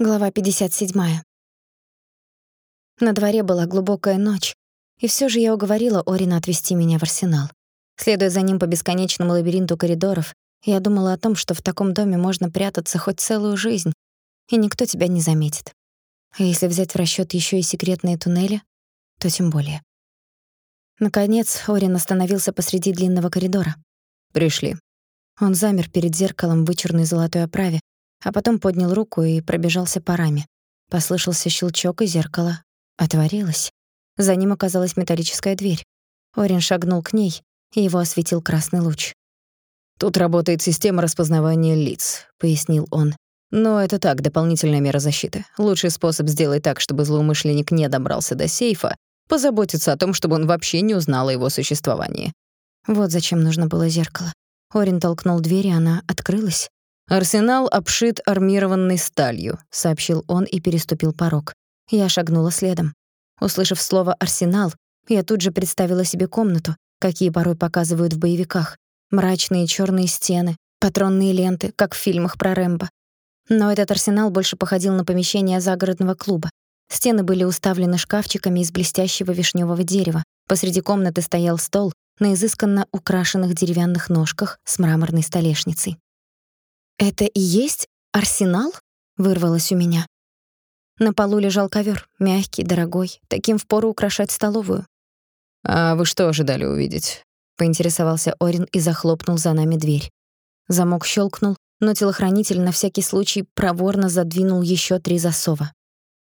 Глава 57. На дворе была глубокая ночь, и всё же я уговорила Орина отвезти меня в арсенал. Следуя за ним по бесконечному лабиринту коридоров, я думала о том, что в таком доме можно прятаться хоть целую жизнь, и никто тебя не заметит. А если взять в расчёт ещё и секретные туннели, то тем более. Наконец Орин остановился посреди длинного коридора. «Пришли». Он замер перед зеркалом в вычурной золотой оправе, а потом поднял руку и пробежался по раме. Послышался щелчок, и зеркало отворилось. За ним оказалась металлическая дверь. Орин шагнул к ней, и его осветил красный луч. «Тут работает система распознавания лиц», — пояснил он. «Но это так, дополнительная мера защиты. Лучший способ сделать так, чтобы злоумышленник не добрался до сейфа, позаботиться о том, чтобы он вообще не узнал о его существовании». Вот зачем нужно было зеркало. Орин толкнул дверь, и она открылась. «Арсенал обшит армированной сталью», — сообщил он и переступил порог. Я шагнула следом. Услышав слово «арсенал», я тут же представила себе комнату, какие порой показывают в боевиках. Мрачные черные стены, патронные ленты, как в фильмах про Рэмбо. Но этот арсенал больше походил на помещение загородного клуба. Стены были уставлены шкафчиками из блестящего вишневого дерева. Посреди комнаты стоял стол на изысканно украшенных деревянных ножках с мраморной столешницей. «Это и есть арсенал?» — вырвалось у меня. На полу лежал ковер, мягкий, дорогой, таким впору украшать столовую. «А вы что ожидали увидеть?» — поинтересовался Орин и захлопнул за нами дверь. Замок щелкнул, но телохранитель на всякий случай проворно задвинул еще три засова.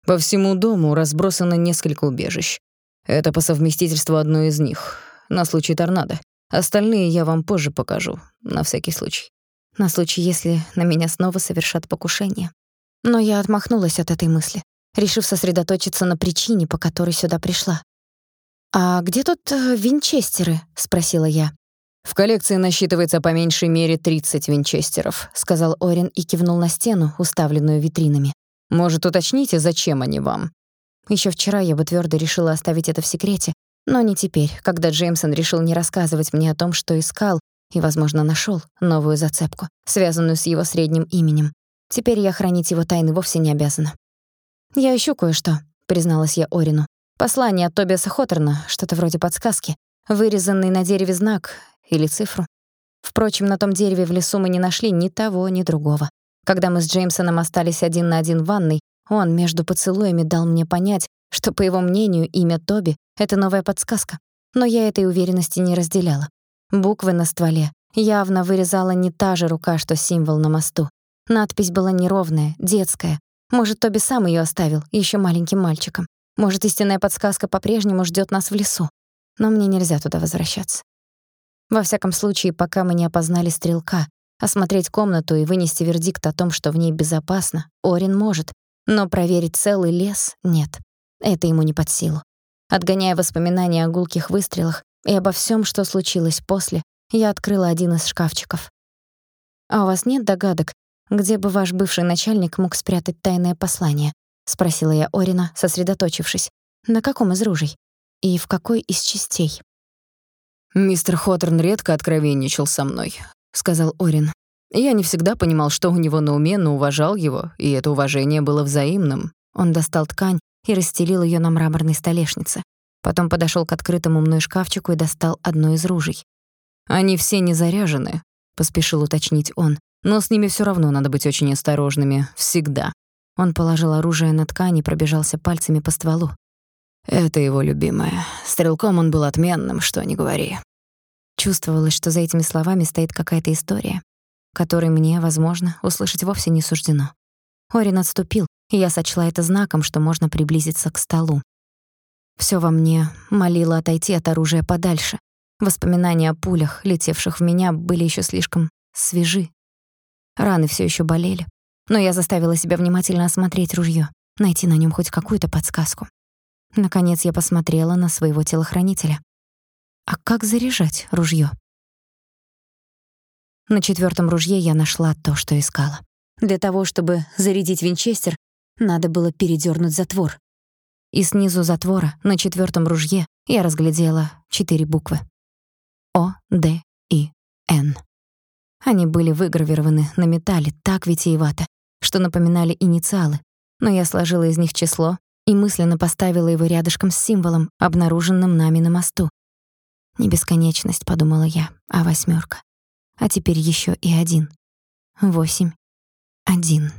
«По всему дому разбросано несколько убежищ. Это по совместительству одно из них, на случай торнадо. Остальные я вам позже покажу, на всякий случай на случай, если на меня снова совершат покушение. Но я отмахнулась от этой мысли, решив сосредоточиться на причине, по которой сюда пришла. «А где тут э, винчестеры?» — спросила я. «В коллекции насчитывается по меньшей мере 30 винчестеров», — сказал Орин и кивнул на стену, уставленную витринами. «Может, уточните, зачем они вам?» Ещё вчера я бы твёрдо решила оставить это в секрете, но не теперь, когда Джеймсон решил не рассказывать мне о том, что искал, и, возможно, нашёл новую зацепку, связанную с его средним именем. Теперь я хранить его тайны вовсе не обязана. «Я ищу кое-что», — призналась я Орину. «Послание от Тобиаса Хоттерна, что-то вроде подсказки, вырезанный на дереве знак или цифру. Впрочем, на том дереве в лесу мы не нашли ни того, ни другого. Когда мы с Джеймсоном остались один на один в ванной, он между поцелуями дал мне понять, что, по его мнению, имя Тоби — это новая подсказка. Но я этой уверенности не разделяла. Буквы на стволе явно вырезала не та же рука, что символ на мосту. Надпись была неровная, детская. Может, Тоби сам её оставил, ещё маленьким мальчиком. Может, истинная подсказка по-прежнему ждёт нас в лесу. Но мне нельзя туда возвращаться. Во всяком случае, пока мы не опознали стрелка, осмотреть комнату и вынести вердикт о том, что в ней безопасно, Орин может, но проверить целый лес — нет. Это ему не под силу. Отгоняя воспоминания о гулких выстрелах, и обо всем, что случилось после, я открыла один из шкафчиков. «А у вас нет догадок, где бы ваш бывший начальник мог спрятать тайное послание?» — спросила я Орина, сосредоточившись. «На каком из ружей? И в какой из частей?» «Мистер Хоттерн редко откровенничал со мной», — сказал Орин. «Я не всегда понимал, что у него на уме, но уважал его, и это уважение было взаимным». Он достал ткань и расстелил её на мраморной столешнице. Потом подошёл к открытому мной шкафчику и достал одно из ружей. «Они все не заряжены», — поспешил уточнить он. «Но с ними всё равно надо быть очень осторожными. Всегда». Он положил оружие на ткань и пробежался пальцами по стволу. «Это его любимое. Стрелком он был отменным, что ни говори». Чувствовалось, что за этими словами стоит какая-то история, которой мне, возможно, услышать вовсе не суждено. Орин отступил, и я сочла это знаком, что можно приблизиться к столу. Всё во мне молило отойти от оружия подальше. Воспоминания о пулях, летевших в меня, были ещё слишком свежи. Раны всё ещё болели, но я заставила себя внимательно осмотреть ружьё, найти на нём хоть какую-то подсказку. Наконец я посмотрела на своего телохранителя. А как заряжать ружьё? На четвёртом ружье я нашла то, что искала. Для того, чтобы зарядить винчестер, надо было передёрнуть затвор, и снизу затвора, на четвёртом ружье, я разглядела четыре буквы. О, Д, И, Н. Они были выгравированы на металле так витиевато, что напоминали инициалы, но я сложила из них число и мысленно поставила его рядышком с символом, обнаруженным нами на мосту. Не бесконечность, подумала я, а восьмерка. А теперь еще и один. Восемь. Один.